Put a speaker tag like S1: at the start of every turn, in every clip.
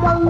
S1: Bye.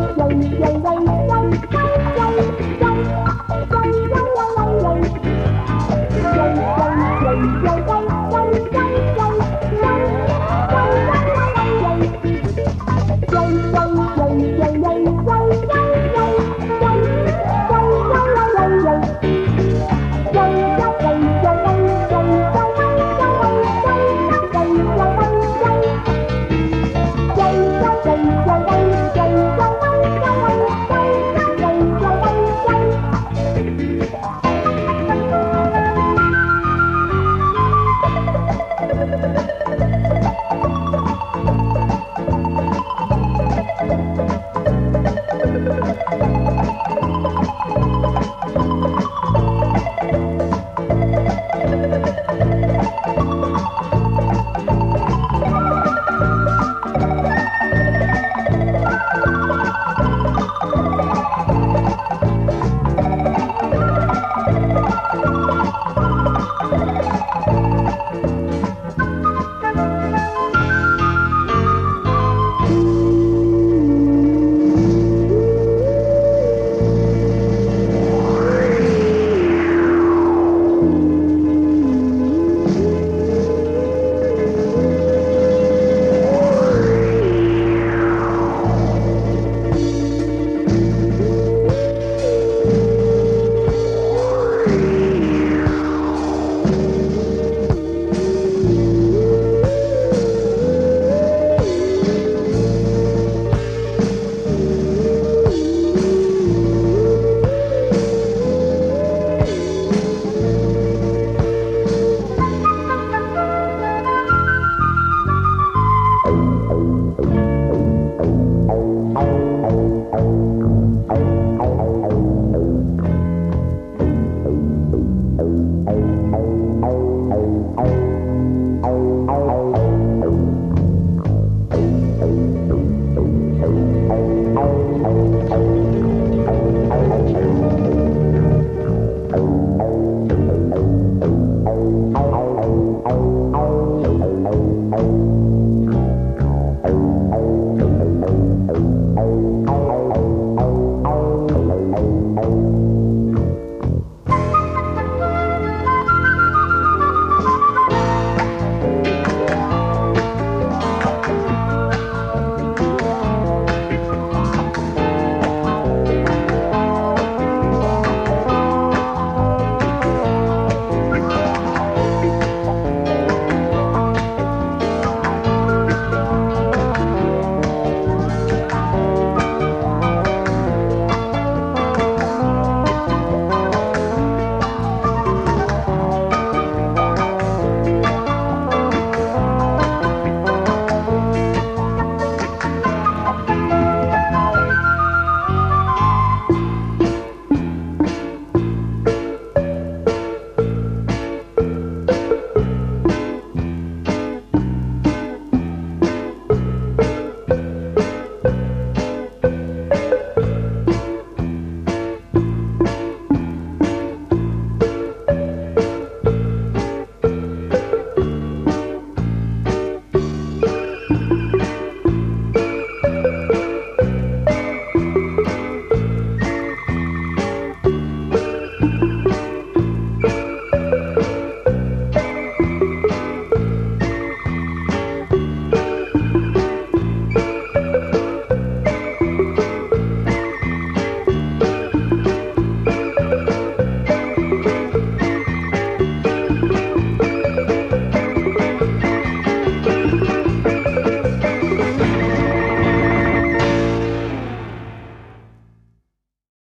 S1: Oh.